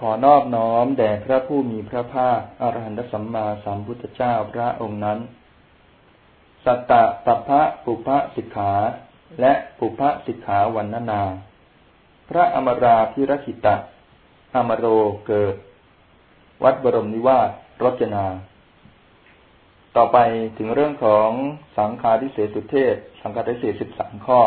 ขอนอบน้อมแด่พระผู้มีพระภาคอรหันตสัมมาสัมพุทธเจ้าพระองค์นั้น สัตตะปัพะปุพะสิกขา และปุพะสิกขาวันนานา พระอมราพิรคิตะ อมโรเกิด วัดบรมนิวาสรจนา ต่อไปถึงเรื่องของสังฆาทิเศสุเทศ สังฆาทิเศษสิบสามข้อ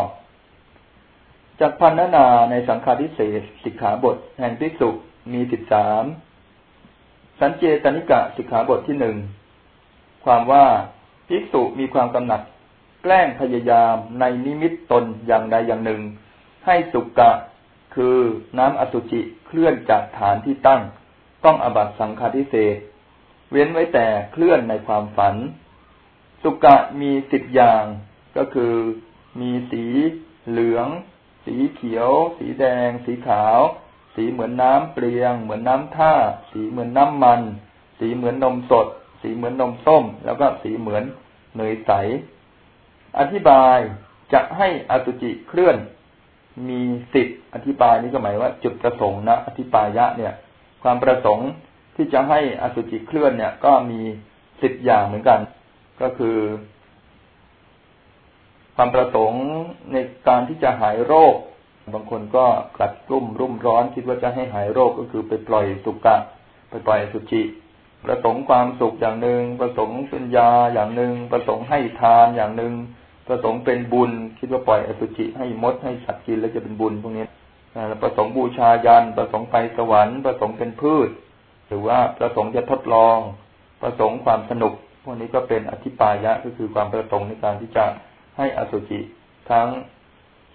จากพันนานาในสังฆาทิเศษสิกขาบทแห่งภิกษุ มีสิบสามสัญเจตนิกะสิกขาบทที่หนึ่งความว่าภิกษุมีความกำหนัด แกล้งพยายามในนิมิตตนอย่างใดอย่างหนึ่ง ให้สุกะคือน้ำอสุจิเคลื่อนจากฐานที่ตั้ง ต้องอบัตสังฆาทิเศษเว้นไว้แต่เคลื่อนในความฝัน สุกะมีสิบอย่าง ก็คือ มีสีเหลือง สีเขียว สีแดง สีขาว สีเหมือนน้ำเปลียง เหมือนน้ำท่า สีเหมือนน้ำมัน สีเหมือนนมสด สีเหมือนนมส้ม แล้วก็สีเหมือนเนยใส อธิบายจะให้อสุจิเคลื่อน มีสิทธิ์อธิบายนี่ก็หมายว่า จุดประสงค์นะอธิบายะเนี่ย ความประสงค์ที่จะให้อสุจิเคลื่อนเนี่ย ก็มีสิบอย่างเหมือนกัน ก็คือ ความประสงค์ในการที่จะหายโรค บางคนก็กลัดกลุ่มรุ่มร้อนคิดว่าจะให้หายโรคก็คือไปปล่อยสุกะ ไปปล่อยสุจิประสงค์ความสุขอย่างหนึ่ง ประสงค์สัญญาอย่างหนึ่ง ประสงค์ให้ทานอย่างหนึ่ง ประสงค์เป็นบุญ คิดว่าปล่อยอสุจิให้มดให้สัตว์กินแล้วจะเป็นบุญพวกนี้ประสงค์บูชายัน ประสงค์ไปสวรรค์ประสงค์เป็นพืช หรือว่าประสงค์จะทดลอง ประสงค์ความสนุก พวกนี้ก็เป็นอธิปายะก็คือความประสงค์ในการที่จะให้อสุจิทั้ง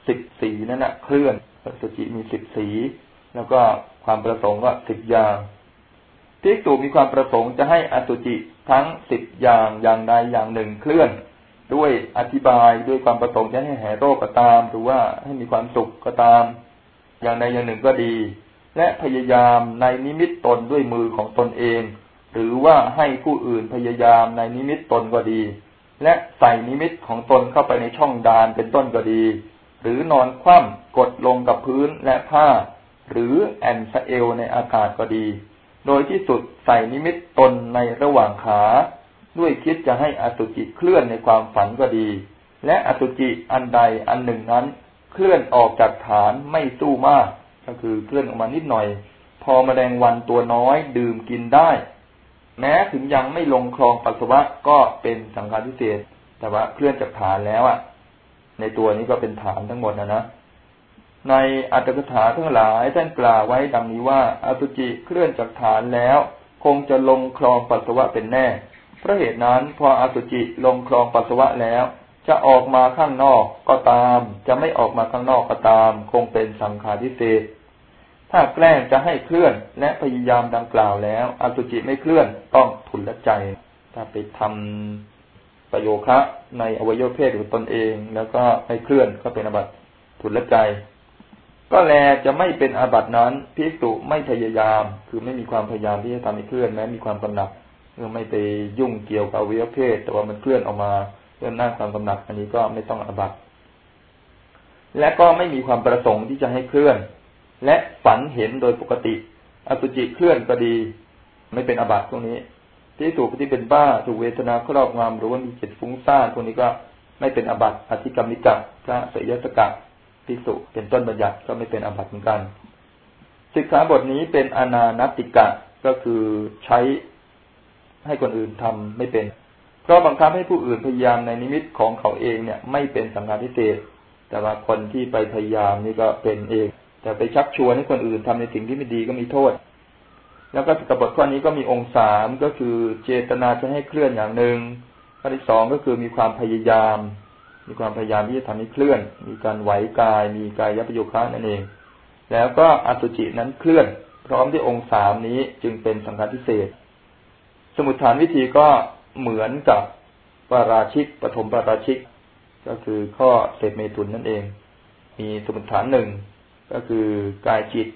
สิบสีนั่นแหะเคลื่อนสุจิมีสิบสี แล้วก็ความประสงค์ก็สิบอย่างภิกษุมีความประสงค์จะให้อสุจิทั้งสิบอย่างอย่างใดอย่างหนึ่งเคลื่อน ด้วยอธิบายด้วยความประสงค์จะให้หายโรคก็ตาม หรือว่าให้มีความสุขก็ตาม อย่างใดอย่างหนึ่งก็ดี และพยายามในนิมิตตนด้วยมือของตนเอง หรือว่าให้ผู้อื่นพยายามในนิมิตตนก็ดี และใส่นิมิตของตนเข้าไปในช่องดาลเป็นต้นก็ดี หรือนอนคว่ำกดลงกับพื้นและผ้า หรือแอ่นสะเอวในอากาศก็ดี โดยที่สุดใส่นิมิตตนในระหว่างขา ด้วยคิดจะให้อสุจิเคลื่อนในความฝันก็ดี และอสุจิอันใดอันหนึ่งนั้น เคลื่อนออกจากฐานไม่สู้มาก ก็คือเคลื่อนออกมานิดหน่อย พอมแมลงวันตัวน้อยดื่มกินได้ แม้ถึงยังไม่ลงคลองปัสสาวะก็เป็นสังฆาทิเศษแต่ว่าเคลื่อนจากฐานแล้วอะ ในตัวนี้ก็เป็นฐานทั้งหมดนะนะในอัตถกถาทั้งหลายท่านกล่าวไว้ดังนี้ว่าอสุจิเคลื่อนจากฐานแล้ว คงจะลงคลองปัสสาวะเป็นแน่ เพราะเหตุนั้นพออสุจิลงคลองปัสสาวะแล้ว จะออกมาข้างนอกก็ตาม จะไม่ออกมาข้างนอกก็ตาม คงเป็นสังขารทิเศษถ้าแกล้งจะให้เคลื่อนและพยายามดังกล่าวแล้วอสุจิไม่เคลื่อนต้องทุนละใจ ถ้าไปทำ ประโยคะ ในอวัยวะเพศของตนเอง แล้วก็ให้เคลื่อนก็เป็นอาบัติทุนละใจ ก็แลจะไม่เป็นอาบัตินั้นพิสุไม่พยายาม คือไม่มีความพยายามที่จะทำให้เคลื่อนแม้มีความกำหนัดเมื่อไม่ไปยุ่งเกี่ยวกับอวัยวะเพศ แต่ว่ามันเคลื่อนออกมาเรื่องหน้าความกำหนัดอันนี้ก็ไม่ต้องอาบัติและก็ไม่มีความประสงค์ที่จะให้เคลื่อน และฝันเห็นโดยปกติ อสุจิเคลื่อนก็ดี ไม่เป็นอาบัติตรงนี้ ที่ถูกที่เป็นบ้าถูกเวทนาครอบงำหรือว่ามีจิตฟุ้งซ่านพวกนี้ก็ไม่เป็นอบัติอธิกรรมิกะพระเสยสกะพิสุเป็นต้นบัญญัติก็ไม่เป็นอบัติเหมือนกันศึกษาบทนี้เป็นอนานติกะก็คือใช้ให้คนอื่นทำไม่เป็น เพราะบังคับให้ผู้อื่นพยายามในนิมิตของเขาเองเนี่ย ไม่เป็นสังฆาทิเศษแต่ว่าคนที่ไปพยายามนี่ก็เป็นเอง แต่ไปชักชวนให้คนอื่นทำในสิ่งที่ไม่ดีก็มีโทษ แล้วก็กบฏข้อนี้ก็มีองค์สามก็คือเจตนาจะให้เคลื่อนอย่างหนึ่งข้อที่สองก็คือมีความพยายาม มีความพยายามที่จะทำให้เคลื่อน มีการไหวกาย มีกายยัปโยคะนั่นเอง แล้วก็อสุจินั้นเคลื่อน พร้อมที่องค์สามนี้จึงเป็นสังฆาทิเศษ สมุทฐานวิธีก็เหมือนกับปาราชิกปฐมปาราชิก ก็คือข้อเศษเมตุนนั่นเอง มีสมุทฐานหนึ่งก็คือกายจิต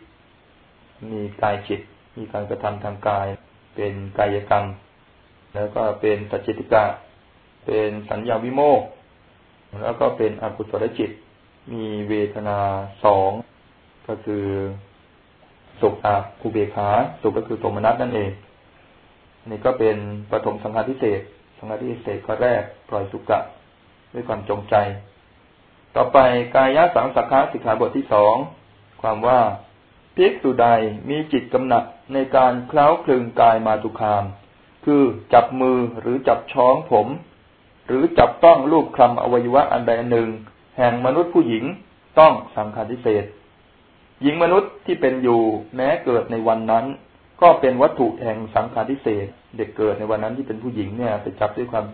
มีกายจิต มีการกระทำทางกาย เป็นกายกรรม แล้วก็เป็นสัจจิติกะ เป็นสัญญาวิโมก แล้วก็เป็นอกุศลจิต มีเวทนาสอง ก็คือสุขอาคูเบขา สุขก็คือโทมนัสนั่นเอง นี่ก็เป็นปฐมสังฆาทิเศษสังฆาทิเศษข้อแรกปล่อยสุกะ ด้วยความจงใจ ต่อไปกายสังสักขะสิกขาบทที่สองความว่า ภิกษุใดมีจิตกำหนัดในการเคล้าคลึงกายมาตุคาม คือจับมือหรือจับช้องผม หรือจับต้องรูปคลำอวัยวะอันใดหนึ่ง แห่งมนุษย์ผู้หญิงต้องสังฆาทิเศษหญิงมนุษย์ที่เป็นอยู่แม้เกิดในวันนั้น ก็เป็นวัตถุแห่งสังฆาทิเศษ เด็กเกิดในวันนั้นที่เป็นผู้หญิงเนี่ยไปจับด้วยความ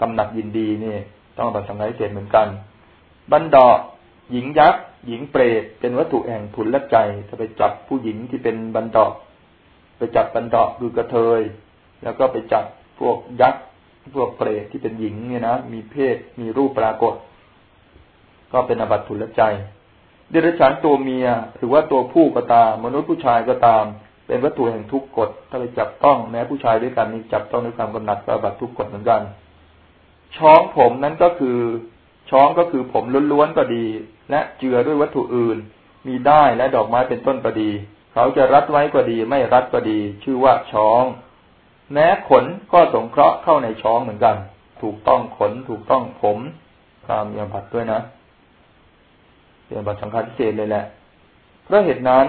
กำหนัดยินดีเนี่ย ต้องบัตรสังฆาทิเศษเหมือนกันบันดาหญิงยักษ์ หญิงเปรตเป็นวัตถุแห่งทุนละใจจะไปจับผู้หญิงที่เป็นบันดาไปจับบันดาคือกระเทย แล้วก็ไปจับพวกยักษ์พวกเปรตที่เป็นหญิงเนี่ยนะมีเพศมีรูปปรากฏ ก็เป็นอบัตทุนละใจ เดรัจฉานตัวเมียหรือว่าตัวผู้ก็ตาม มนุษย์ผู้ชายก็ตาม เป็นวัตถุแห่งทุกกฎถ้าไปจับต้องแม้ผู้ชายด้วยกันนี่จับต้องด้วยความกำหนัดก็บัตทุกกฎเหมือนกันช้องผมนั้นก็คือช้องก็คือผมล้วนๆก็ดี และเจือด้วยวัตถุอื่น มีได้และดอกไม้เป็นต้นก็ดี เขาจะรัดไว้ก็ดี ไม่รัดก็ดี ชื่อว่าช้อง แม้ขนก็สงเคราะห์เข้าในช้องเหมือนกัน ถูกต้องขนถูกต้องผมตามยาบัตด้วยนะเป็นบัตรสังฆาทิเศษเลยแหละ เพราะเหตุนั้น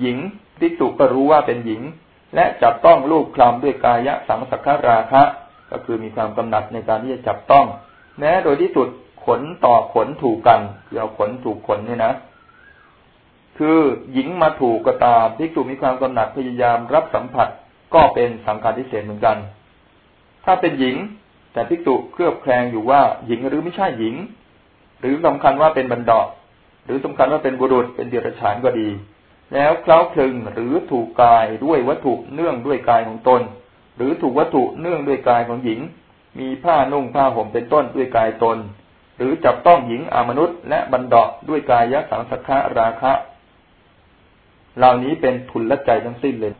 หญิงทิสุก็รู้ว่าเป็นหญิง และจับต้องรูปคลำด้วยกายะสังสักขาราคะ ก็คือมีความกำหนัดในการที่จะจับต้อง แม้โดยที่สุด ขนต่อขนถูกกันคือเอาขนถูกขนเนี่ยนะ คือหญิงมาถูกก็ตามทิสุมีความกำหนัดพยายามรับสัมผัสก็เป็นสังฆารทิเศษเหมือนกัน ถ้าเป็นหญิง แต่ทิสุเครือบแคลงอยู่ว่าหญิงหรือไม่ใช่หญิง หรือสำคัญว่าเป็นบรรดาหรือสำคัญว่าเป็นบุรุษเป็นเดรัจฉานก็ดี แล้วเคล้าคลึงหรือถูกกายด้วยวัตถุเนื่องด้วยกายของตน หรือถูกวัตถุเนื่องด้วยกายของหญิง มีผ้านุ่งผ้าห่มเป็นต้นด้วยกายตน หรือจับต้องหญิงอามนุษย์ และบรรดาด้วยกายยสังสักขะราคะ เหล่านี้เป็นทุนละใจทั้งสิ้นเลย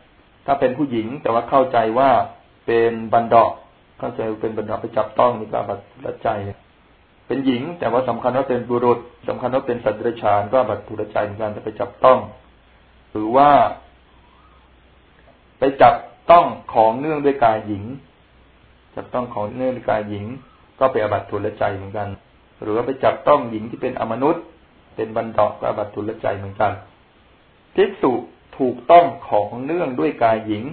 ถ้าเป็นผู้หญิงแต่ว่าเข้าใจว่าเป็นบรรดาเข้าใจเป็นบรรดาไปจับต้องมีกาบัตรละใจ เป็นหญิง แต่ว่าสำคัญว่าเป็นบุรุษสำคัญว่าเป็นสัตว์เดรัจฉานก็บัตรทุรใจเหมือนกันจะไปจับต้อง หรือว่า ไปจับต้องของเนื่องด้วยกายหญิงจับต้องของเนื่องด้วยกายหญิง ก็ไปอบัตทุลใจเหมือนกัน หรือว่าไปจับต้องหญิงที่เป็นอมนุษย์ เป็นบรรดาก็บัตทุลใจเหมือนกันภิกษุถูกต้องของเนื่องด้วยกายหญิง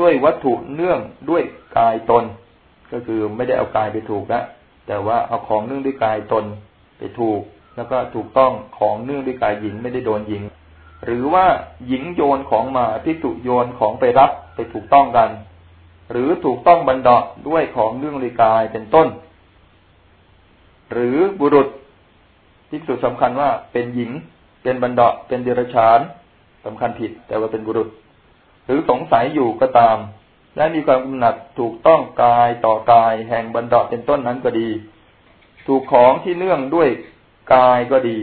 ด้วยวัตถุเนื่องด้วยกายตน ก็คือไม่ได้เอากายไปถูกแล้วแต่ว่าเอาของเนื่องด้วยกายตนไปถูก แล้วก็ถูกต้องของเนื่องด้วยกายหญิงไม่ได้โดนหญิง หรือว่าหญิงโยนของมาพิจุโยนของไปรับไปถูกต้องกัน หรือถูกต้องบรรดาด้วยของเนื่องด้วยกายเป็นต้น หรือบุรุษพิจุสำคัญว่าเป็นหญิง เป็นบรรดาเป็นเดรัจฉานสำคัญผิด แต่ว่าเป็นบุรุษ หรือสงสัยอยู่ก็ตาม และมีความกำหนัดถูกต้องกายต่อกายแห่งบรรดาเป็นต้นนั้นก็ดี ถูกของที่เนื่องด้วยกายก็ดี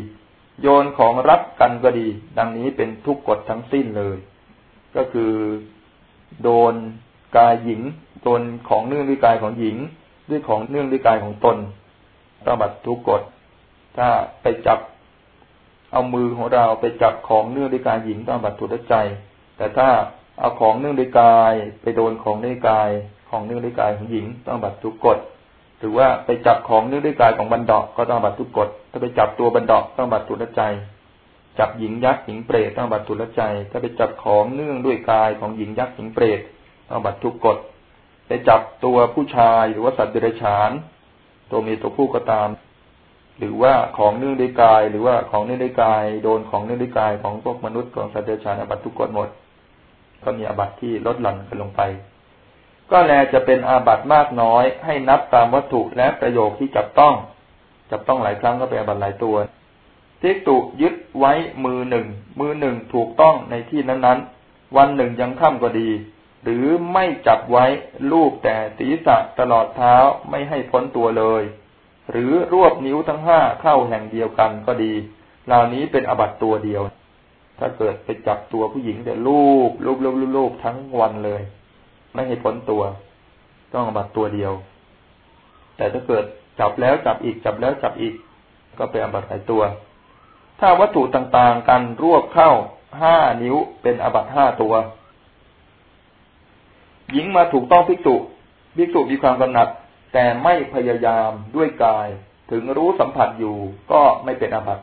โยนของรับกันก็ดี ดังนี้เป็นทุกกฎทั้งสิ้นเลย ก็คือ โดนกายหญิงโดนของเนื่องด้วยกายของหญิง ด้วยของเนื่องด้วยกายของตน ต้องบัตทุกกฎ ถ้าไปจับเอามือของเราไปจับของเนื่องด้วยกายหญิงต้องบัตรทุกใจ แต่ถ้าเอาของเนื่องด้วยกาย ไปโดนของด้วยกาย ของเนื่องด้วยกายของหญิง ต้องบัตรทุกกฎหรือว่าไปจับของเนื่องด้วยกายของบรรดาก็ต้องบัตรทุกกฎ ถ้าไปจับตัวบรรดาต้องบัตรทุลใจ จับหญิงยักษ์หญิงเปรตต้องบัตรทุลใจ ถ้าไปจับของเนื่องด้วยกายของหญิงยักษ์หญิงเปรตต้องบัตรทุกกฎไปจับตัวผู้ชายหรือว่าสัตว์เดรัจฉาน ตัวมีตัวผู้ก็ตาม หรือว่าของเนื่องด้วยกาย หรือว่าของเนื่องด้วยกาย โดนของเนื่องด้วยกายของพวกมนุษย์ของสัตว์เดรัจฉานบัตทุกกฎหมด ก็มีอาบัตที่ลดหลั่นกันลงไป ก็แลจะเป็นอาบัตมากน้อย ให้นับตามวัตถุและประโยคที่จับต้อง จับต้องหลายครั้งก็เป็นอาบัตหลายตัวทิกตุยึดไว้มือหนึ่ง มือหนึ่งถูกต้องในที่นั้นๆ วันหนึ่งยังค่ำก็ดี หรือไม่จับไว้ลูบแต่ศีรษะตลอดเท้าไม่ให้พ้นตัวเลย หรือรวบนิ้วทั้งห้าเข้าแห่งเดียวกันก็ดี เหล่านี้เป็นอบัตตัวเดียว ถ้าเกิดไปจับตัวผู้หญิงแต่ลูบลูบลูบลูบทั้งวันเลย ไม่ให้พ้นตัว ต้องอบัตตัวเดียว แต่ถ้าเกิดจับแล้วจับอีกจับแล้วจับอีก ก็เป็นอบัตหลายตัว ถ้าวัตถุต่างๆ กันรวบเข้าห้านิ้วเป็นอบัตห้าตัว หญิงมาถูกต้องภิกษุภิกษุมีความกำหนัด แต่ไม่พยายามด้วยกาย ถึงรู้สัมผัสอยู่ก็ไม่เป็นอาบัต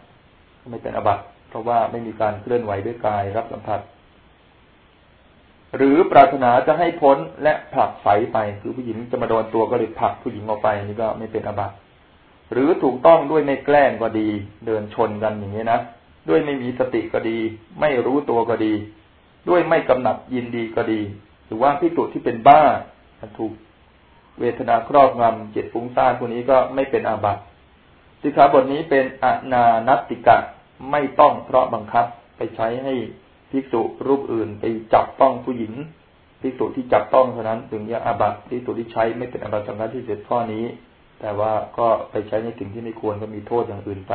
ไม่เป็นอาบัตเพราะว่าไม่มีการเคลื่อนไหวด้วยกายรับสัมผัส หรือปรารถนาจะให้พ้นและผลักไสไป คือผู้หญิงจะมาโดนตัวก็เลยผลักผู้หญิงออกไปนี่ก็ไม่เป็นอาบัตหรือถูกต้องด้วยไม่แกล้งก็ดี เดินชนกันอย่างนี้นะด้วยไม่มีสติก็ดี ไม่รู้ตัวก็ดี ด้วยไม่กำหนัดยินดีก็ดี หรือว่าพิจุที่เป็นบ้าถูกเวทนาครอบงำเจิตฟุ้งซ่านพวกนี้ก็ไม่เป็นอาบัติสิกขาบทนี้เป็นอนานัตติกะไม่ต้องเพราะบังคับไปใช้ให้ภิกษุรูปอื่นไปจับต้องผู้หญิงภิกษุที่จับต้องเท่านั้นถึงจะอาบัติภิกษุที่ใช้ไม่เป็นอาบัติสังฆที่เจ็ดข้อนี้ แต่ว่าก็ไปใช้ในสิ่งที่ไม่ควรก็มีโทษอย่างอื่นไป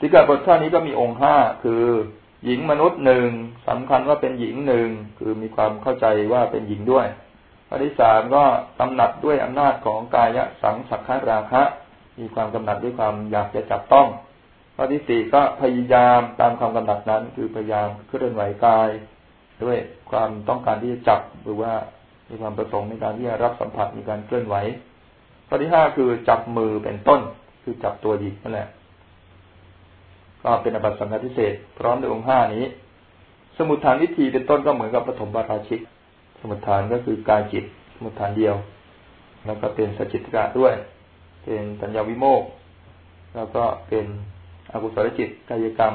สิกขาบทข้อนี้ก็มีองค์ห้าคือ หญิงมนุษย์หนึ่งสำคัญว่าเป็นหญิงหนึ่งคือมีความเข้าใจว่าเป็นหญิงด้วยข้อที่สามก็กำหนัดด้วยอำนาจของกายสังสักขาราคะ มีความกำหนัดด้วยความอยากจะจับต้องข้อที่สี่ก็พยายามตามความกำหนัดนั้น คือพยายามเคลื่อนไหวกาย ด้วยความต้องการที่จะจับหรือว่ามีความประสงค์ในการที่จะรับสัมผัสมีการเคลื่อนไหวข้อที่ห้าคือจับมือเป็นต้น คือจับตัวหญิงนั่นแหละ ก็เป็นอบัตสังฆทิเศษพร้อมด้วยองค์ห้านี้ สมุทฐานวิธีเป็นต้นก็เหมือนกับปฐมบาราชิก สมุทฐานก็คือกายจิต สมุทฐานเดียว แล้วก็เป็นสจิตกะด้วย เป็นปัญญาวิโมก แล้วก็เป็นอกุศลจิตกายกรรม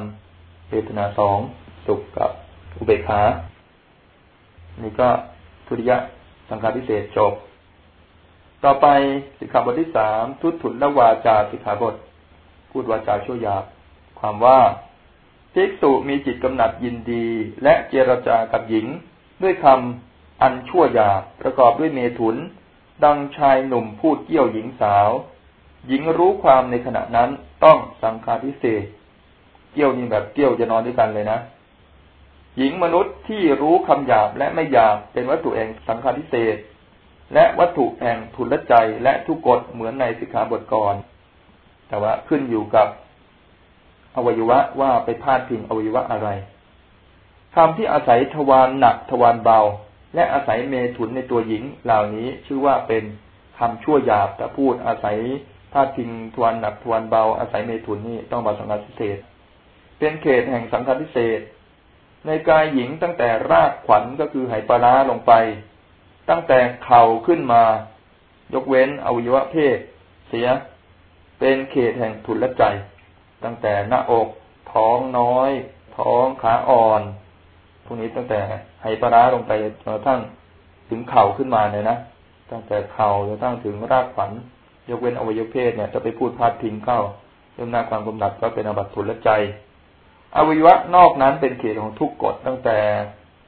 เวทนาสองสุขกับอุเบกขา นี่ก็ทุติยสังฆาทิเศษจบ ต่อไปสิกขาบทที่สามทุตถุนละวาจาสิกขาบท พูดวาจาชั่วยาบ ความว่าภิกษุมีจิตกำหนัดยินดี และเจรจากับหญิง ด้วยคำอันชั่วยาประกอบด้วยเมถุน ดังชายหนุ่มพูดเกี่ยวหญิงสาว หญิงรู้ความในขณะนั้นต้องสังฆาทิเศษเกี่ยวนี่แบบเกี่ยวจะนอนด้วยกันเลยนะ หญิงมนุษย์ที่รู้คำหยาบและไม่หยาบเป็นวัตถุแห่งสังฆาทิเศษและวัตถุแห่งทุนละใจและทุกกฎเหมือนในสิกขาบทก่อน แต่ว่าขึ้นอยู่กับ อวัยวะว่าไปพาดพิงอวัยวะอะไรคำที่อาศัยทวารหนักทวารเบา และอาศัยเมถุนในตัวหญิงเหล่านี้ชื่อว่าเป็นคำชั่วหยาบแต่พูดอาศัยพาดพิงทวารหนักทวารเบา อาศัยเมถุนนี่ต้องบาสังฆพิเศษเป็นเขตแห่งสังฆพิเศษในกายหญิงตั้งแต่รากขวัญก็คือไหปลาลงไป ตั้งแต่เข่าขึ้นมา ยกเว้นอวัยวะเพศ เสีย เป็นเขตแห่งทุนและใจ ตั้งแต่หน้าอก ท้องน้อย ท้องขาอ่อนพวกนี้ตั้งแต่ไหปลาลงไปจนกระทั่งถึงเข่าขึ้นมาเลยนะตั้งแต่เข่าจนกระทั่งถึงรากฝัน ยกเว้นอวัยวะเพศเนี่ยจะไปพูดพาดพิงเข้าเรื่องหน้าความกำหนัดก็เป็นอบัตทุลใจ อวัยวะนอกนั้นเป็นเขตของทุกกฎตั้งแต่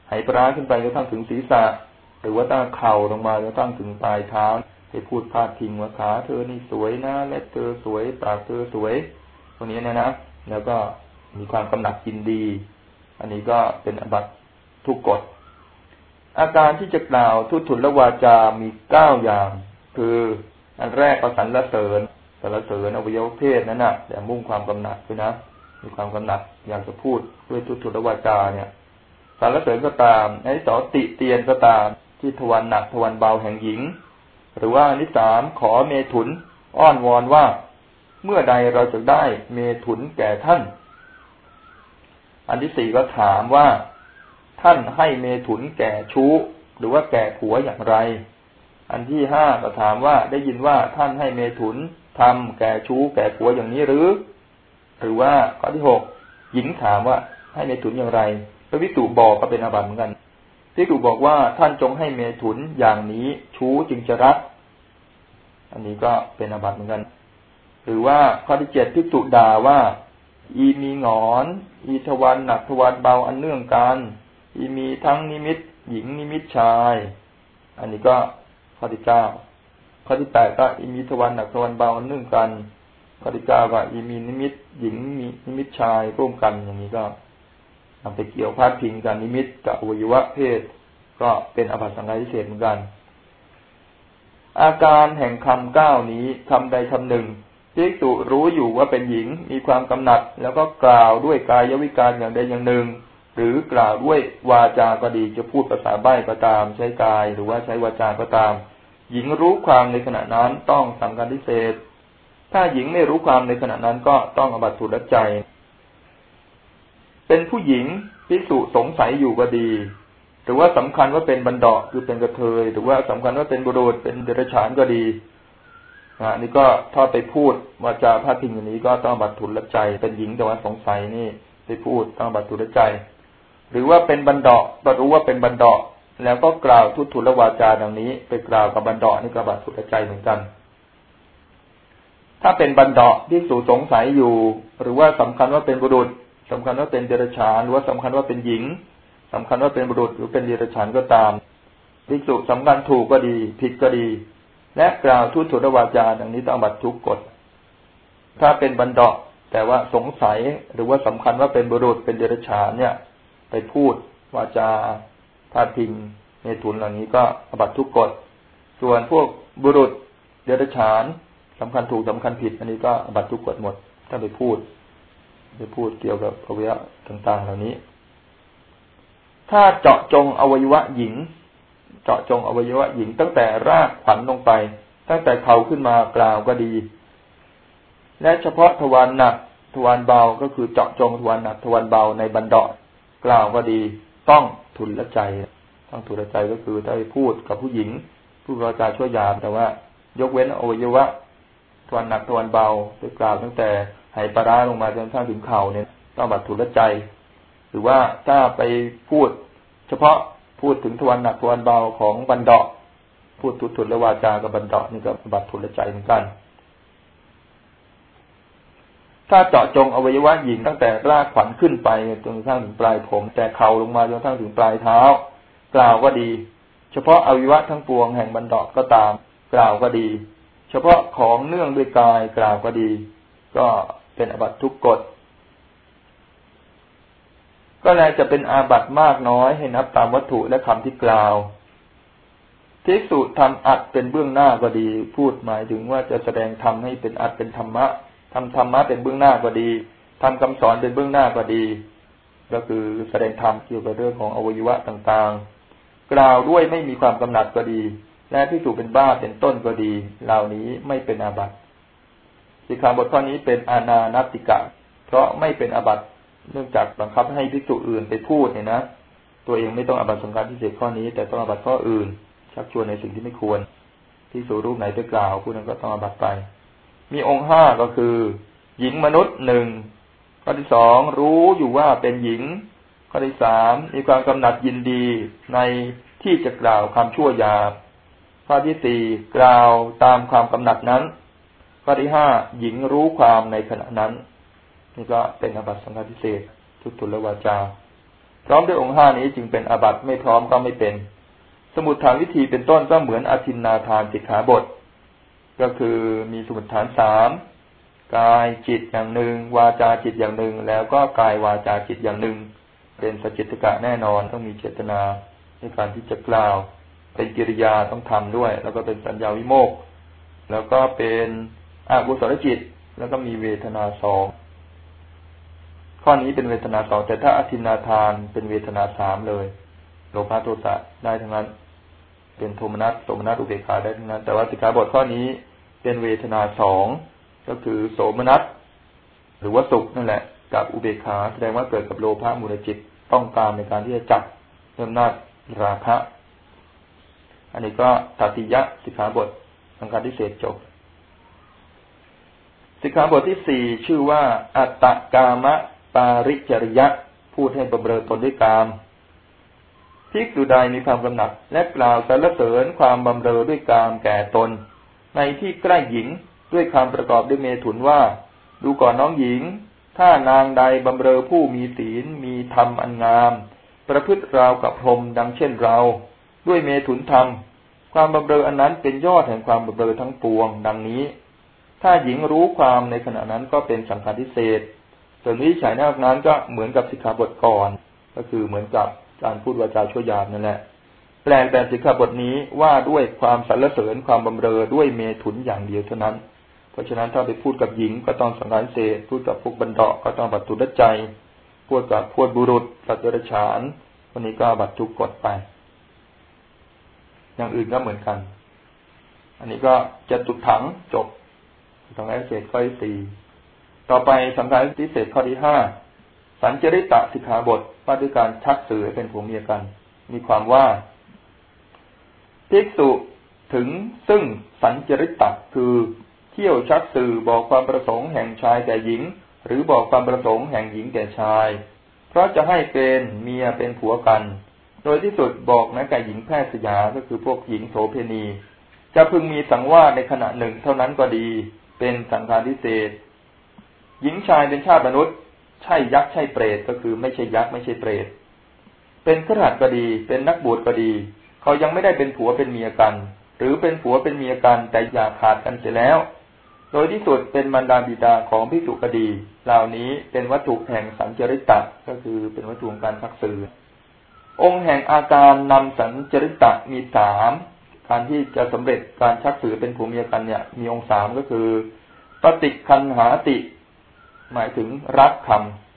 ไหปลาขึ้นไปจนกระทั่งถึงศีรษะ หรือว่าตั้งเข่าลงมาจนกระทั่งถึงปลายเท้าไปพูดพาดพิงว่าขาเธอนี่สวยนะเล็บเธอสวยปากเธอสวย พวกนี้นะนะ แล้วก็มีความกำหนัดกินดี อันนี้ก็เป็นอบัตทุกกฎ อาการที่จะกล่าวทุตุลวาจา มีเก้าอย่าง คืออันแรกประสันละเสริญสรรเสริญอวัยวะเพศนั่นนะแต่มุ่งความกำหนัดด้วยนะ มีความกำหนัดอยากจะพูดด้วยทุตุลวาจาเนี่ยสารเสริญก็ตามไอ้สอติเตียนก็ตาม ที่ทวันหนักทวันเบาแห่งหญิง หรือว่าอันที่สามขอเมถุน อ้อนวอนว่า เมื่อใดเราจะได้เมถุนแก่ท่าน อันที่สี่ก็ถามว่า ท่านให้เมถุนแก่ชู้ หรือว่าแก่ผัวอย่างไร อันที่ห้าก็ถามว่าได้ยินว่าท่านให้เมถุนทำแก่ชู้ แก่ผัวอย่างนี้หรือ หรือว่าข้อที่หกหญิงถามว่าให้เมถุนอย่างไรพระวิสุบอกก็เป็นอาบัติเหมือนกันพิสุบอกว่าท่านจงให้เมถุนอย่างนี้ชู้จึงจะรัก อันนี้ก็เป็นอาบัติเหมือนกัน หรือว่าข้อที่เจ็ดพิจุด่าว่า อีมีงอน อีทวันหนักทวันเบาอันเนื่องกัน อีมีทั้งนิมิต หญิงนิมิตชาย อันนี้ก็ข้อที่เก้าข้อที่แปดก็อีมีทวันหนักทวันเบาอันเนื่องกันข้อที่เก้าก็อีมีนิมิต หญิงมีนิมิตชายร่วมกันอย่างนี้ก็นำไปเกี่ยวพาดพิงกันนิมิตกับอวัยวะเพศ ก็เป็นอภัสสังฆพิเศษเหมือนกัน อาการแห่งคำเก้านี้คำใดคำหนึ่ง ภิกษุรู้อยู่ว่าเป็นหญิงมีความกำหนัด แล้วก็กล่าวด้วยกายวิการอย่างใดอย่างหนึ่ง หรือกล่าวด้วยวาจาก็ดีจะพูดภาษาใบ้ก็ตาม ใช้กายหรือว่าใช้วาจาก็ตาม หญิงรู้ความในขณะนั้นต้องสังการทิเศษ ถ้าหญิงไม่รู้ความในขณะนั้นก็ต้องอบัตถุลใจ เป็นผู้หญิงภิกษุสงสัยอยู่ก็ดี หรือว่าสำคัญว่าเป็นบรรดาคือเป็นกระเทย หรือว่าสำคัญว่าเป็นบุรุษเป็นเดรัจฉานก็ดี นะนี่ก็ถ้าไปพูดวาจาพาดพิงอย่างนี้ก็ต้องบัตรทุนละใจ เป็นหญิงแต่ว่าสงสัยนี่ไปพูดต้องบัตรทุนละใจ หรือว่าเป็นบรรดาก็รู้ว่าเป็นบรรดาแล้วก็กล่าวทุตุลวาจาดังนี้ ไปกล่าวกับบรรดานี่ก็บัตรทุนละใจเหมือนกัน ถ้าเป็นบรรดาที่สู่สงสัยอยู่ หรือว่าสำคัญว่าเป็นบุรุษสำคัญว่าเป็นเดรัจฉานหรือว่าสำคัญว่าเป็นหญิงสำคัญว่าเป็นบุรุษหรือเป็นเดรัจฉานก็ตามภิกษุสำคัญถูกก็ดี ผิดก็ดี และกล่าวทุตุรวาจาดังนี้ต้องบัตรทุกกฎถ้าเป็นบันดาแต่ว่าสงสัยหรือว่าสำคัญว่าเป็นบุรุษเป็นเดรัจฉานเนี่ย ไปพูดวาจาพาพิงในทุนเหล่านี้ก็อบัตทุกกฎส่วนพวกบุรุษเดรัจฉานสำคัญถูกสำคัญผิด อันนี้ก็อบัตทุกกฎหมด ถ้าไปพูด ไปพูดเกี่ยวกับอวัยวะต่างๆ เหล่านี้ ถ้าเจาะจงอวัยวะหญิง เจาะจงอวัยวะหญิงตั้งแต่รากขวัญลงไป ตั้งแต่เขาขึ้นมากล่าวก็ดี และเฉพาะทวารหนักทวารเบาก็คือเจาะจงทวารหนักทวารเบาในบรรดากล่าวก็ดีต้องทุนละใจ ต้องทุนละใจก็คือถ้าไปพูดกับผู้หญิง ผู้ราจาช่วยยามแต่ว่า ยกเว้นอวัยวะทวารหนักทวารเบาไปกล่าวตั้งแต่ไหปลาร้าลงมาจนข้างถึงเข่าเนี่ยต้องบัดทุนละใจ หรือว่าถ้าไปพูด เฉพาะ พูดถึงทวนหนักทวนเบาของบันดาพูดทุตุและวาจากับบันดานี่ก็บัตรทุนละใจเหมือนกัน ถ้าเจาะจงอวัยวะหญิงตั้งแต่รากขวัญขึ้นไปจนกระทั่งถึงปลายผม แต่เข่าลงมาจนกระทั่งถึงปลายเท้า กล่าวก็ดี เฉพาะอวัยวะทั้งปวงแห่งบรรดาก็ตาม กล่าวก็ดี เฉพาะของเนื่องด้วยกายกล่าวก็ดี ก็เป็นอบัตทุกกฎ ก็แลจะเป็นอาบัตมากน้อยให้นับตามวัตถุและคำที่กล่าวทิสุทำอัดเป็นเบื้องหน้าก็ดี พูดหมายถึงว่าจะแสดงธรรมให้เป็นอัดเป็นธรรมะทำธรรมะเป็นเบื้องหน้าก็ดีทำคำสอนเป็นเบื้องหน้าก็ดี ก็คือแสดงธรรมเกี่ยวกับเรื่องของอวัยวะต่างๆ กล่าวด้วยไม่มีความกำหนัดก็ดี และที่ถูกเป็นบ้าเป็นต้นก็ดี เหล่านี้ไม่เป็นอาบัติสิกขาบทข้อนี้เป็นอาณานติกะ เพราะไม่เป็นอาบัติ เนื่องจากบังคับให้ภิกษุอื่นไปพูดเนี่ยนะ ตัวเองไม่ต้องอบัตสงการพิเศษข้อนี้ แต่ต้องอบัตข้ออื่น ชักชวนในสิ่งที่ไม่ควรภิกษุรูปไหนไปกล่าวผู้นั้นก็ต้องอบัตไป มีองค์ห้าก็คือ หญิงมนุษย์หนึ่งข้อที่สองรู้อยู่ว่าเป็นหญิง ข้อที่สามมีความกำหนัดยินดีในที่จะกล่าวคำชั่วยาข้อที่สี่กล่าวตามความกำหนัดนั้น ข้อที่ห้าหญิงรู้ความในขณะนั้น นี่ก็เป็นอาบัติสังฆพิเศษทุตุลวาจา พร้อมด้วยองค์ห้านี้จึงเป็นอาบัติไม่พร้อมก็ไม่เป็น สมุดฐานวิธีเป็นต้นก็เหมือนอาทินนาทานสิกขาบท ก็คือมีสมุดฐานสามกายจิตอย่างหนึ่ง วาจาจิตอย่างหนึ่ง แล้วก็กายวาจาจิตอย่างหนึ่ง เป็นสจิตกะแน่นอนต้องมีเจตนาในการที่จะกล่าว เป็นกิริยาต้องทำด้วย แล้วก็เป็นสัญญาวิโมกแล้วก็เป็นอาบุสรจิต แล้วก็มีเวทนาสอง ข้อนี้เป็นเวทนาสองแต่ถ้าอธินาทานเป็นเวทนาสามเลยโลภะโทสะได้ทั้งนั้น เป็นโทมนัสโทมนัสอุเบกขาได้ทั้งนั้น แต่ว่าสิกขาบทข้อนี้เป็นเวทนาสองก็คือโสมนัสหรือว่าสุขนั่นแหละ กับอุเบกขาแสดงว่าเกิดกับโลภะมูลจิตต้องการในการที่จะจับเริ่มนาจราคะ อันนี้ก็ตัติยะสิกขาบททางการที่เศษจบ สิกขาบทที่สี่ชื่อว่าอัตตกามะ ริจริยะพูดให้บำเรอตนด้วยกามภิกษุใดมีความกำหนัดและกล่าวสรรเสริญความบำเรอด้วยกามแก่ตน ในที่ใกล้หญิงด้วยคำประกอบด้วยเมถุนว่า ดูก่อนน้องหญิง ถ้านางใดบำเรอผู้มีศีลมีธรรมอันงาม ประพฤติราวกับพรมดังเช่นเรา ด้วยเมถุนธรรม ความบำเรออันนั้นเป็นยอดแห่งความบำเรอทั้งปวง ดังนี้ ถ้าหญิงรู้ความในขณะนั้นก็เป็นสังฆาทิเศษ ส่วนวิจัยนอกนั้นก็เหมือนกับสิกขาบทก่อน ก็คือเหมือนกับการพูดวาจาชั่วยามนั่นแหละ แปลงแต่สิกขาบทนี้ว่าด้วยความสรรเสริญความบำเรอด้วยเมถุนอย่างเดียวเท่านั้น เพราะฉะนั้นถ้าไปพูดกับหญิงก็ต้องสังหารเศษพูดกับพวกบันดาก็ต้องบัตรทุดใจ พูดกับพูดบุรุษสัตว์เดรัจฉานวันนี้ก็บัตรทุกกฎไป อย่างอื่นก็เหมือนกัน อันนี้ก็จะตุดถังจบสังหารเศษข้อที่สี่ ต่อไปสังหารพิเศษข้อที่ห้าสัญจริตะสิกขาบทว่าด้วยการชักสื่อเป็นผัวเมียกัน มีความว่าภิกษุถึงซึ่งสัญจริตะคือเที่ยวชักสื่อบอกความประสงค์แห่งชายแก่หญิง หรือบอกความประสงค์แห่งหญิงแก่ชาย เพราะจะให้เป็นเมียเป็นผัวกัน โดยที่สุดบอกแม้แก่หญิงแพทย์สยาก็คือพวกหญิงโสเพณี จะพึงมีสังวาสในขณะหนึ่งเท่านั้นก็ดี เป็นสังฆาทิเศษ หญิงชายเป็นชาติมนุษย์ ใช่ยักษ์ใช่เปรตก็คือไม่ใช่ยักษ์ไม่ใช่เปรต เป็นขรัดก็ดี เป็นนักบวชก็ดี เขายังไม่ได้เป็นผัวเป็นเมียกัน หรือเป็นผัวเป็นเมียกันแต่อยากขาดกันเสียแล้ว โดยที่สุดเป็นมารดาบิดาของพิจุกดี เหล่านี้เป็นวัตถุแห่งสัญจริตะก็คือเป็นวัตถุการพักสื่อองค์แห่งอาการนำสัญจริตะมีสามการที่จะสำเร็จการชักสื่อเป็นผัวเมียกันเนี่ย มีองค์สามก็คือปฏิคันหาติ หมายถึงรักค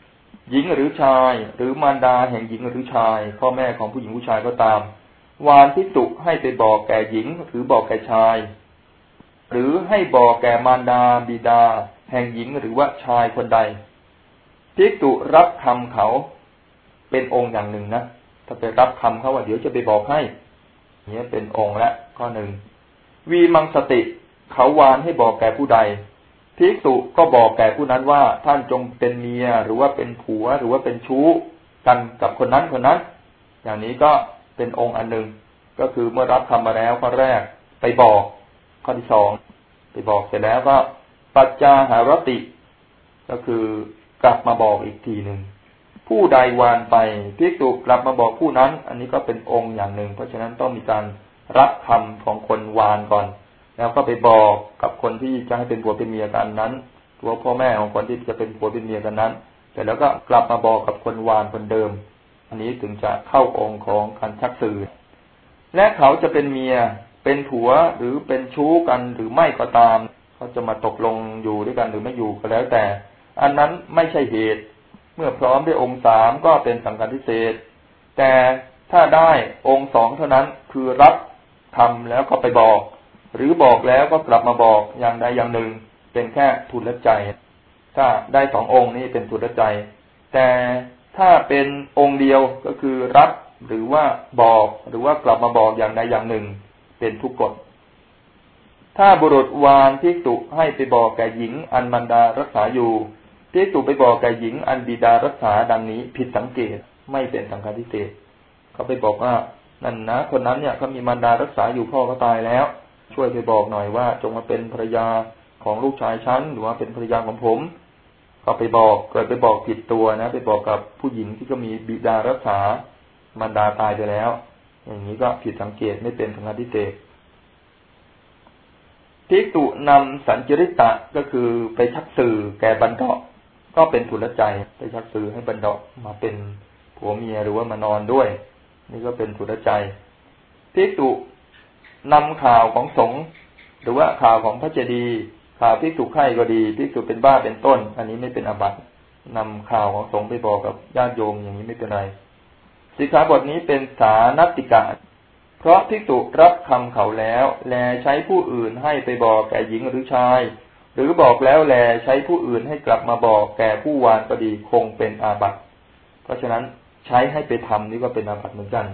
ำหญิงหรือชาย หรือมารดาแห่งหญิงหรือชาย พ่อแม่ของผู้หญิงผู้ชายก็ตาม วานพิจุให้ไปบอกแก่หญิงหรือบอกแก่ชาย หรือให้บอกแก่มารดาบิดา แห่งหญิงหรือว่าชายคนใดภิกษุรับคำเขาเป็นองค์อย่างหนึ่งนะถ้าไปรับคำเขาว่าเดี๋ยวจะไปบอกให้เนี้เป็นองค์ละข้อหนึ่งวีมังสติเขาวานให้บอกแก่ผู้ใด ภิกษุก็บอกแก่ผู้นั้นว่าท่านจงเป็นเมียหรือว่าเป็นผัวหรือว่าเป็นชู้กันกับคนนั้นคนนั้น อย่างนี้ก็เป็นองค์อันหนึ่งก็คือเมื่อรับคำมาแล้วข้อแรกไปบอกข้อที่สองไปบอกเสร็จแล้วก็ปัจจาหารติ ก็คือกลับมาบอกอีกทีหนึ่งผู้ใดวานไปพิกษุกลับมาบอกผู้นั้น อันนี้ก็เป็นองค์อย่างหนึ่ง เพราะฉะนั้นต้องมีการรับคำของคนวานก่อน แล้วก็ไปบอกกับคนที่จะให้เป็นผัวเป็นเมียกันนั้น ตัวพ่อแม่ของคนที่จะเป็นผัวเป็นเมียกันนั้นเสร็จแล้วก็กลับมาบอกกับคนวานคนเดิม อันนี้ถึงจะเข้าองค์ของการชักสื่อ และเขาจะเป็นเมียเป็นผัวหรือเป็นชู้กันหรือไม่ก็ตาม เขาจะมาตกลงอยู่ด้วยกันหรือไม่อยู่ก็แล้วแต่ อันนั้นไม่ใช่เหตุ เมื่อพร้อมด้วยองค์สามก็เป็นสำคัญพิเศษ แต่ถ้าได้องค์สองเท่านั้นคือรับทำแล้วก็ไปบอก หรือบอกแล้วก็กลับมาบอกอย่างใดอย่างหนึ่ง เป็นแค่ทุนละใจ ถ้าได้สององค์นี้เป็นทุนละใจ แต่ถ้าเป็นองค์เดียวก็คือรับหรือว่าบอกหรือว่ากลับมาบอกอย่างใดอย่างหนึ่ง เป็นทุกกฎ ถ้าบุรุษวานพิกตุให้ไปบอกแก่หญิงอันมันดารักษาอยู่พิกตุไปบอกแก่หญิงอันบิดารักษาดังนี้ผิดสังเกตไม่เป็นสังฆาทิเศษเขาไปบอกว่านั่นนะคนนั้นเนี่ยเขามีมันดารักษาอยู่พ่อก็ตายแล้ว ช่วยไปบอกหน่อยว่า จงมาเป็นภรรยาของลูกชายฉันหรือว่าเป็นภรรยาของผมก็ไปบอกเกิดไปบอกผิดตัวนะ ไปบอกกับผู้หญิงที่ก็มีบิดารักษามันดาตายไปแล้ว อย่างนี้ก็ผิดสังเกตไม่เป็นสังฆทิเตภิกตุนำสัญจริตะก็คือไปชักสื่อแก่บรรดาก็เป็นทุลใจไปชักสื่อให้บรรดามาเป็นผัวเมียหรือว่ามานอนด้วย นี่ก็เป็นทุลใจภิกตุ นำข่าวของสงฆ์หรือว่าข่าวของพระเจดีย์ข่าวภิกษุไข่ก็ดีภิกษุเป็นบ้าเป็นต้น อันนี้ไม่เป็นอบัตินำข่าวของสงฆ์ไปบอกกับญาติโยมอย่างนี้ไม่เป็นไรสิกขาบทนี้เป็นสานติกาเพราะภิกษุรับคำเขาแล้ว แลใช้ผู้อื่นให้ไปบอกแก่หญิงหรือชาย หรือบอกแล้วแลใช้ผู้อื่นให้กลับมาบอกแก่ผู้วานก็ดีคงเป็นอาบัติเพราะฉะนั้นใช้ให้ไปทำนี่ก็เป็นอาบัติเหมือนกัน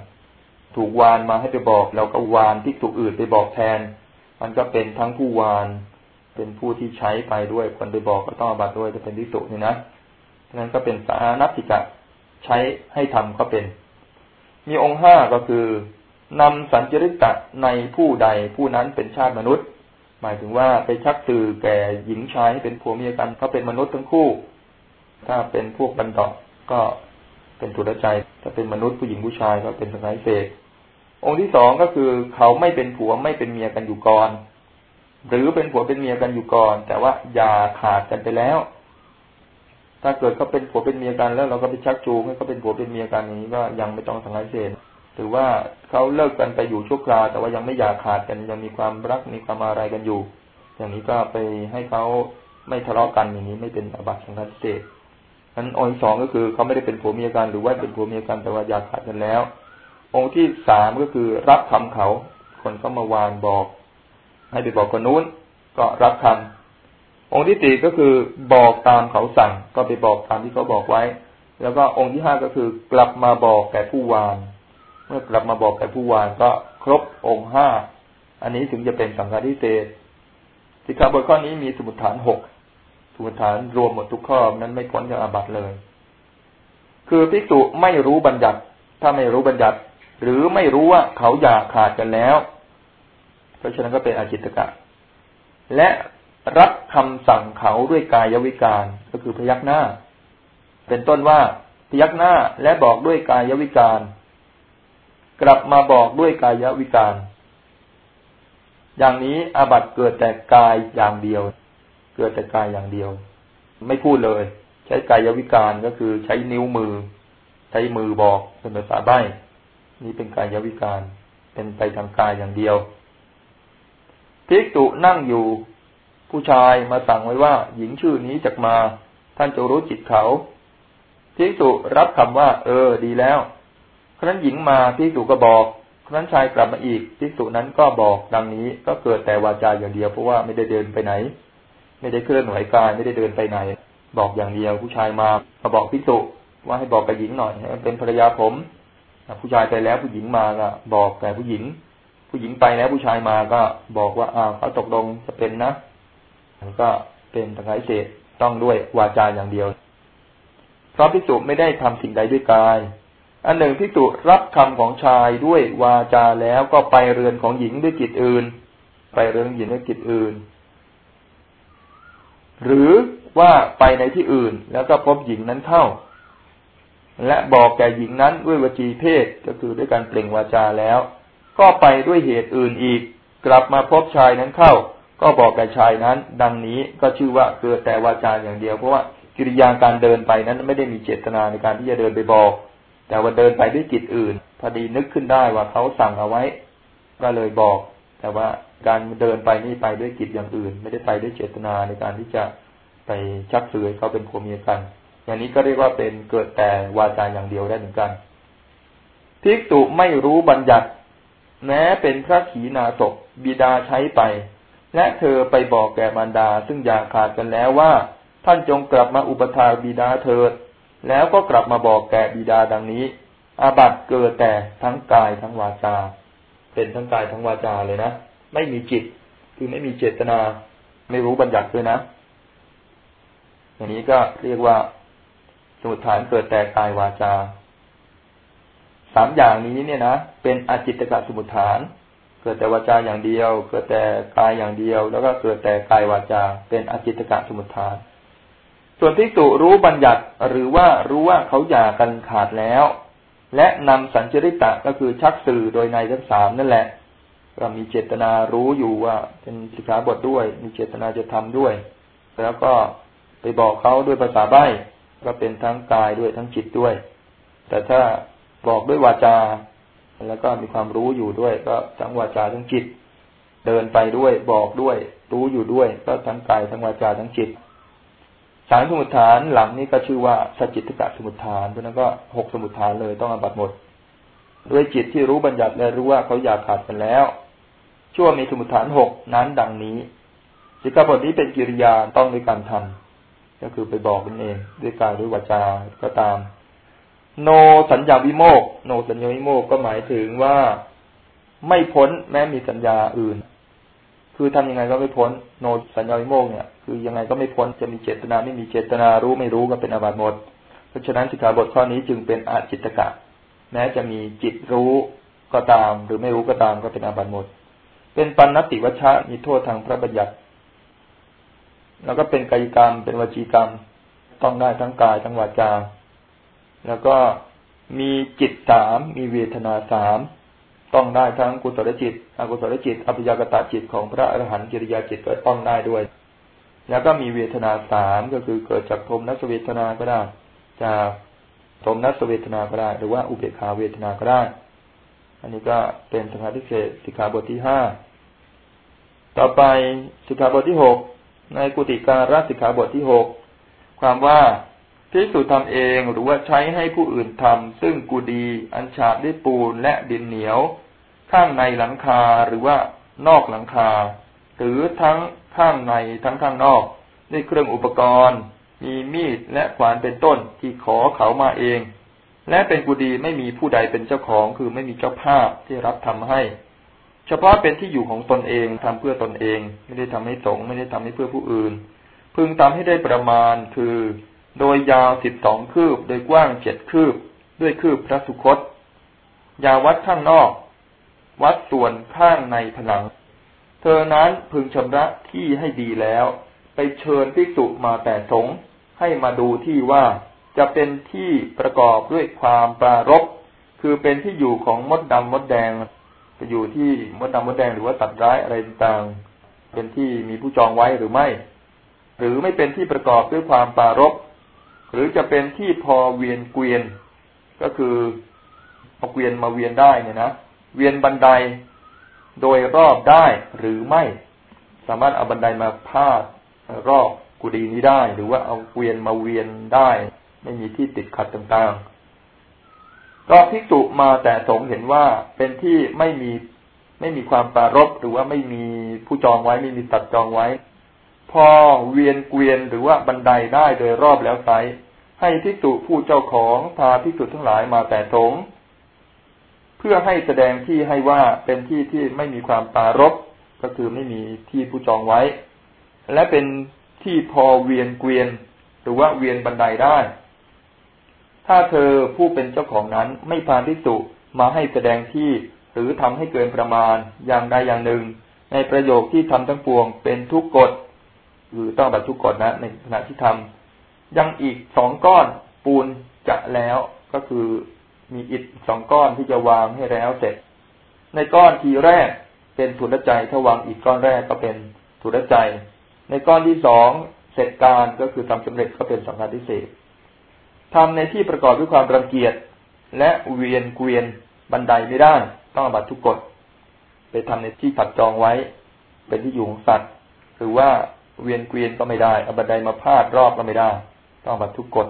ถูกวานมาให้ไปบอก แล้วก็วานภิกษุอื่นไปบอกแทน มันก็เป็นทั้งผู้วาน เป็นผู้ที่ใช้ไปด้วยคนไปบอกก็ต้องอาบัตด้วยจะเป็นภิกษุนี่นะนั้นก็เป็นสานัติกะใช้ให้ทำก็เป็น มีองค์ห้าก็คือนำสัญจริตะในผู้ใดผู้นั้นเป็นชาติมนุษย์ หมายถึงว่าไปชักสื่อแก่หญิงชายให้เป็นผัวเมียกันเขาเป็นมนุษย์ทั้งคู่ ถ้าเป็นพวกบันดาก็ เป็นถุรใจถ้าเป็นมนุษย์ผู้หญิงผู้ชายก็เป็นสงายเศษองค์ที่สองก็คือเขาไม่เป็นผัวไม่เป็นเมียกันอยู่ก่อน หรือเป็นผัวเป็นเมียกันอยู่ก่อน แต่ว่าอย่าขาดกันไปแล้ว ถ้าเกิดเขาเป็นผัวเป็นเมียกันแล้ว เราก็ไปชักจูงให้เขาเป็นผัวเป็นเมียกันอย่างนี้ก็ยังไม่ต้องสังหารเศษหรือว่าเขาเลิกกันไปอยู่ชั่วคราวแต่ว่ายังไม่อยากขาดกันยังมีความรักมีความอะไรกันอยู่ อย่างนี้ก็ไปให้เขาไม่ทะเลาะกันอย่างนี้ไม่เป็นอบัติสังฆเศษ นั้นองค์ที่สองก็คือเขาไม่ได้เป็นผัวเมียกันหรือว่าเป็นผัวเมียกันแต่ว่าอยากขาดกันแล้ว องค์ที่สามก็คือรับคำเขา คนเขามาวานบอก ให้ไปบอกคนนู้น ก็รับคำองค์ที่สี่ก็คือบอกตามเขาสั่ง ก็ไปบอกตามที่เขาบอกไว้ แล้วก็องค์ที่ห้าก็คือกลับมาบอกแก่ผู้วาน เมื่อกลับมาบอกแก่ผู้วานก็ครบองค์ห้าอันนี้ถึงจะเป็นสังฆาทิเศษสิกขาบทข้อนี้มีสมุดฐานหก สมุดฐานรวมหมดทุกข้อนั้นไม่พ้นจากอาบัติเลย คือภิกษุไม่รู้บัญญัติ ถ้าไม่รู้บัญญัติ หรือไม่รู้ว่าเขาอยากขาดกันแล้ว เพราะฉะนั้นก็เป็นอาจิตกะ และรับคำสั่งเขาด้วยกายวิการก็คือพยักหน้า เป็นต้นว่าพยักหน้าและบอกด้วยกายวิการ กลับมาบอกด้วยกายวิการ อย่างนี้อาบัติเกิดแต่กายอย่างเดียว เกิดแต่กายอย่างเดียว ไม่พูดเลย ใช้กายวิการก็คือใช้นิ้วมือ ใช้มือบอกเป็นภาษาใบ้นี่เป็นกายวิการเป็นไปทางกายอย่างเดียวภิกษุนั่งอยู่ ผู้ชายมาสั่งไว้ว่า หญิงชื่อนี้จะมา ท่านจะรู้จิตเขาภิกษุรับคำว่า เออ ดีแล้วครั้นหญิงมาภิกษุก็บอกครั้นชายกลับมาอีกภิกษุนั้นก็บอกดังนี้ก็เกิดแต่วาจาอย่างเดียวเพราะว่าไม่ได้เดินไปไหน ไม่ได้เคลื่อนไหวกายไม่ได้เดินไปไหน บอกอย่างเดียว ผู้ชายมามาบอกภิกษุว่าให้บอกกับหญิงหน่อยเป็นภรรยาผมผู้ชายไปแล้วผู้หญิงมาก็บอกแต่ผู้หญิง ผู้หญิงไปแล้วผู้ชายมาก็บอกว่าอ่าเขาตกลงจะเป็นนะมันก็เป็นตะไคร้เศษต้องด้วยวาจาอย่างเดียวเพราะภิกษุไม่ได้ทำสิ่งใดด้วยกาย อันหนึ่งพิจุรับคำของชายด้วยวาจาแล้วก็ไปเรือนของหญิงด้วยจิตอื่น ไปเรือนหญิงด้วยจิตอื่น หรือว่าไปในที่อื่นแล้วก็พบหญิงนั้นเข้า และบอกแก่หญิงนั้นด้วยวจีเพศก็คือด้วยการเปล่งวาจาแล้ว ก็ไปด้วยเหตุอื่นอีก กลับมาพบชายนั้นเข้า ก็บอกแก่ชายนั้น ดังนี้ก็ชื่อว่าเกิดแต่วาจาอย่างเดียวเพราะว่ากิริยาการเดินไปนั้นไม่ได้มีเจตนาในการที่จะเดินไปบอก แต่ว่าเดินไปด้วยจิตอื่น พอดีนึกขึ้นได้ว่าเขาสั่งเอาไว้ ก็เลยบอก แต่ว่าการเดินไปนี่ไปด้วยจิตอย่างอื่น ไม่ได้ไปด้วยเจตนาในการที่จะไปชักเสือเขาเป็นผัวเมียกัน อย่างนี้ก็เรียกว่าเป็นเกิดแต่วาจาอย่างเดียวได้เหมือนกันภิกษุไม่รู้บัญญัติ แม้เป็นพระขีณาศพบิดาใช้ไป และเธอไปบอกแก่มารดา ซึ่งอยากขาดกันแล้วว่า ท่านจงกลับมาอุปถาบิดาเถิด แล้วก็กลับมาบอกแก่บิดาดังนี้ อาบัตเกิดแต่ทั้งกายทั้งวาจา เป็นทั้งกายทั้งวาจาเลยนะ ไม่มีจิต คือไม่มีเจตนา ไม่รู้บัญญัติด้วยนะ อย่างนี้ก็เรียกว่า สมุทฐานเกิดแต่กายวาจาสามอย่างนี้เนี่ยนะเป็นอจิตตกสมุทฐาน เกิดแต่วาจาอย่างเดียว เกิดแต่กายอย่างเดียว แล้วก็เกิดแต่กายวาจา เป็นอจิตตกสมุทฐาน ส่วนภิกษุรู้บัญญัติหรือว่ารู้ว่าเขาหย่ากันขาดแล้ว และนำสัญจริตะก็คือชักสื่อโดยในทั้งสามนั่นแหละ ก็มีเจตนารู้อยู่ว่า เป็นสิกขาบทด้วย มีเจตนาจะทำด้วย แล้วก็ไปบอกเขาด้วยภาษาใบ้ก็เป็นทั้งกายด้วยทั้งจิตด้วย แต่ถ้าบอกด้วยวาจา แล้วก็มีความรู้อยู่ด้วย ก็ทั้งวาจาทั้งจิต เดินไปด้วยบอกด้วย รู้อยู่ด้วย ก็ทั้งกายทั้งวาจาทั้งจิต สามสมุทฐานหลังนี้ก็ชื่อว่าสจิตกะสมุทฐานเพราะนั้นก็หกสมุทฐานเลยต้องอบัตหมด ด้วยจิตที่รู้บัญญัติและรู้ว่าเขาอยากขาดกันแล้ว ชั่วมีสมุทฐานหกนั้นดังนี้สิกขาบทนี้เป็นกิริยาต้องด้วยการทำก็คือไปบอกนั่นเองด้วยกายด้วยวาจาก็ตาม โนสัญญาวิโมก โนสัญญาวิโมกก็หมายถึงว่าไม่พ้นแม้มีสัญญาอื่น คือทำยังไงก็ไม่พ้นโนสัญญาวิโมกเนี่ย คือยังไงก็ไม่พ้นจะมีเจตนาไม่มีเจตนารู้ไม่รู้ก็เป็นอาบัติหมด เพราะฉะนั้นสิกขาบทข้อนี้จึงเป็นอาจิตกะ แม้จะมีจิตรู้ก็ตาม หรือไม่รู้ก็ตามก็เป็นอาบัติหมด เป็นปันนติวัชชะมีโทษทางพระบัญญัติ แล้วก็เป็นกายกรรม เป็นวจีกรรม ต้องได้ทั้งกายทั้งวาจา แล้วก็มีจิตสามมีเวทนาสาม ต้องได้ทั้งกุศลจิต อกุศลจิตอภิยากตจิตของพระอรหันต์กิริยาจิตก็ต้องได้ด้วย แล้วก็มีเวทนาสามก็คือเกิดจากโทมนัสเวทนาก็ได้ จากโทมนัสเวทนาก็ได้ หรือว่าอุเบกขาเวทนาก็ได้ อันนี้ก็เป็นสังฆาทิเศษสิกขาบทที่ห้าต่อไปสิกขาบทที่หกในกุติการัสิกขาบทที่หกความว่า พิสูจน์ทำเองหรือว่าใช้ให้ผู้อื่นทำซึ่งกุดี อัญฉาบด้วยปูนและดินเหนียว ข้างในหลังคาหรือว่านอกหลังคา หรือทั้งข้างในทั้งข้างนอกด้วยเครื่องอุปกรณ์ มีมีดและขวานเป็นต้นที่ขอเขามาเอง และเป็นกุดีไม่มีผู้ใดเป็นเจ้าของคือไม่มีเจ้าภาพที่รับทำให้ เฉพาะเป็นที่อยู่ของตนเองทำเพื่อตนเอง ไม่ได้ทำให้สงไม่ได้ทำให้เพื่อผู้อื่น พึงทำให้ได้ประมาณคือ โดยยาวสิบสองคืบ โดยกว้างเจ็ดคืบ ด้วยคืบพระสุคต ยาวัดข้างนอก วัดส่วนข้างในผนัง เธอนั้นพึงชำระที่ให้ดีแล้ว ไปเชิญภิกษุมาแต่สงให้มาดูที่ว่าจะเป็นที่ประกอบด้วยความปรารบคือเป็นที่อยู่ของมดดำมดแดงจะอยู่ที่มดดำมดแดงหรือว่าตัดร้ายอะไรต่างเป็นที่มีผู้จองไว้หรือไม่ หรือไม่เป็นที่ประกอบด้วยความปรารบ หรือจะเป็นที่พอเวียนเกวียน ก็คือเอาเกวียนมาเวียนได้เนี่ยนะเวียนบันไดโดยรอบได้หรือไม่ สามารถเอาบันไดมาพาดรอบกุฏินี้ได้ หรือว่าเอาเกวียนมาเวียนได้ ไม่มีที่ติดขัดต่างๆ ก็พิจุมาแต่สงเห็นว่าเป็นที่ไม่มีไม่มีความปรารบหรือว่าไม่มีผู้จองไว้ไม่มีตัดจองไว้ พอเวียนเกวียนหรือว่าบันไดได้โดยรอบแล้วไซให้พิสุผู้เจ้าของพาพิสุทั้งหลายมาแต่สงเพื่อให้แสดงที่ให้ว่าเป็นที่ที่ไม่มีความปารบก็คือไม่มีที่ผู้จองไว้ และเป็นที่พอเวียนเกวียน หรือว่าเวียนบันไดได้ ถ้าเธอผู้เป็นเจ้าของนั้นไม่พาพิสุมาให้แสดงที่หรือทำให้เกินประมาณอย่างใดอย่างหนึ่ง ในประโยคที่ทำทั้งปวงเป็นทุกกฎ คือต้องแบบทุกกฎนนะ ในขณะที่ทำยังอีกสองก้อนปูนจะแล้วก็คือมีอิฐสองก้อนที่จะวางให้แล้วเสร็จ ในก้อนทีแรกเป็นถุนใจถ้าวางอีกก้อนแรกก็เป็นถุนใจ ในก้อนที่สองเสร็จการก็คือทำสำเร็จก็เป็นสังฆาทิเศษทำในที่ประกอบด้วยความรังเกียจและเวียนเกวียนบันไดไม่ได้ ต้องบัตรทุกกฎไปทำในที่ผัดจองไว้ เป็นที่อยู่ของสัตว์ หรือว่า เวียนเกวียนก็ไม่ได้เอาบันไดมาพาดรอบก็ไม่ได้ ต้องบัตทุกกฎ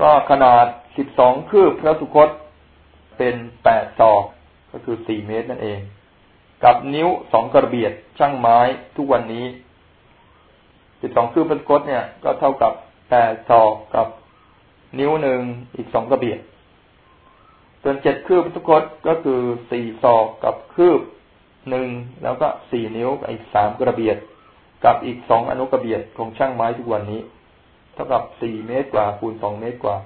ก็ขนาดสิบสองคืบพระสุคตเป็นแปดศอกก็คือสี่เมตรนั่นเอง กับนิ้วสองกระเบียดช่างไม้ทุกวันนี้สิบสองคืบพระสุคตเนี่ย ก็เท่ากับแปดศอกกับนิ้วหนึ่งอีกสองกระเบียดส่วนเจ็ดคืบพระสุคตก็คือสี่ศอกกับคืบหนึ่งแล้วก็สี่นิ้วอีกสามกระเบียด กับอีกสองอนุกระเบียดของช่างไม้ทุกวันนี้ เท่ากับสี่เมตรกว่าคูณสองเมตรกว่า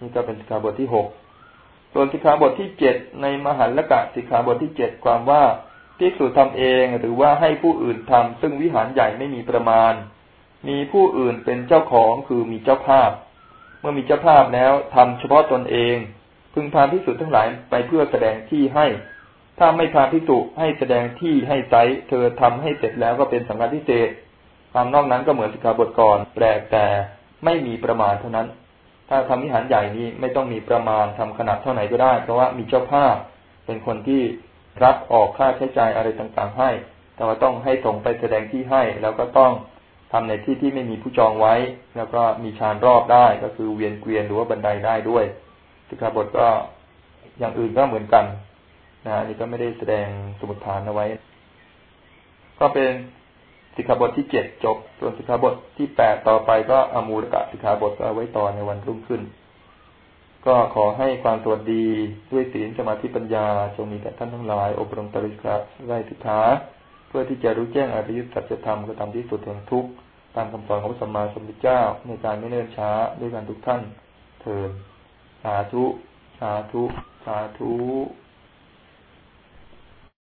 นี่ก็เป็นสิกขาบทที่หกส่วนสิกขาบทที่เจ็ดในมหันละกะสิกขาบทที่เจ็ดความว่าภิกษุทำเองหรือว่าให้ผู้อื่นทำซึ่งวิหารใหญ่ไม่มีประมาณ มีผู้อื่นเป็นเจ้าของคือมีเจ้าภาพ เมื่อมีเจ้าภาพแล้วทำเฉพาะตนเอง พึงพาภิกษุทั้งหลายไปเพื่อแสดงที่ให้ ถ้าไม่พาภิกษุให้แสดงที่ให้ไซเธอทำให้เสร็จแล้วก็เป็นสังฆาทิเศษความนอกนั้นก็เหมือนสิกขาบทก่อนแปลกแต่ไม่มีประมาณเท่านั้น ถ้าทำวิหารใหญ่นี้ไม่ต้องมีประมาณทำขนาดเท่าไหร่ก็ได้ เพราะว่ามีเจ้าภาพเป็นคนที่รับออกค่าใช้จ่ายอะไรต่างๆให้ แต่ว่าต้องให้ส่งไปแสดงที่ให้ แล้วก็ต้องทำในที่ที่ไม่มีผู้จองไว้ แล้วก็มีชานรอบได้ก็คือเวียนเกวียนหรือว่าบันไดได้ด้วยสิกขาบทก็อย่างอื่นก็เหมือนกัน นะนี่ก็ไม่ได้แสดงสมุดฐานเอาไว้ ก็เป็นสิกขาบทที่เจ็ดจบ ส่วนสิกขาบทที่แปดต่อไปก็อมูลกะสิกขาบทก็เอาไว้ต่อในวันรุ่งขึ้น ก็ขอให้ความสวัสดีด้วยศีลสมาธิปัญญา จงมีแก่ท่านทั้งหลาย อบรมตริกะไร้ทิฏฐาเพื่อที่จะรู้แจ้งอริยสัจธรรมก็ทำที่สุดแห่งทุกข์ตามคำสอนของพระสัมมาสัมพุทธเจ้า ในการไม่เนิ่นช้าด้วยกันทุกท่านเถิดสาธุ สาธุ สาธุ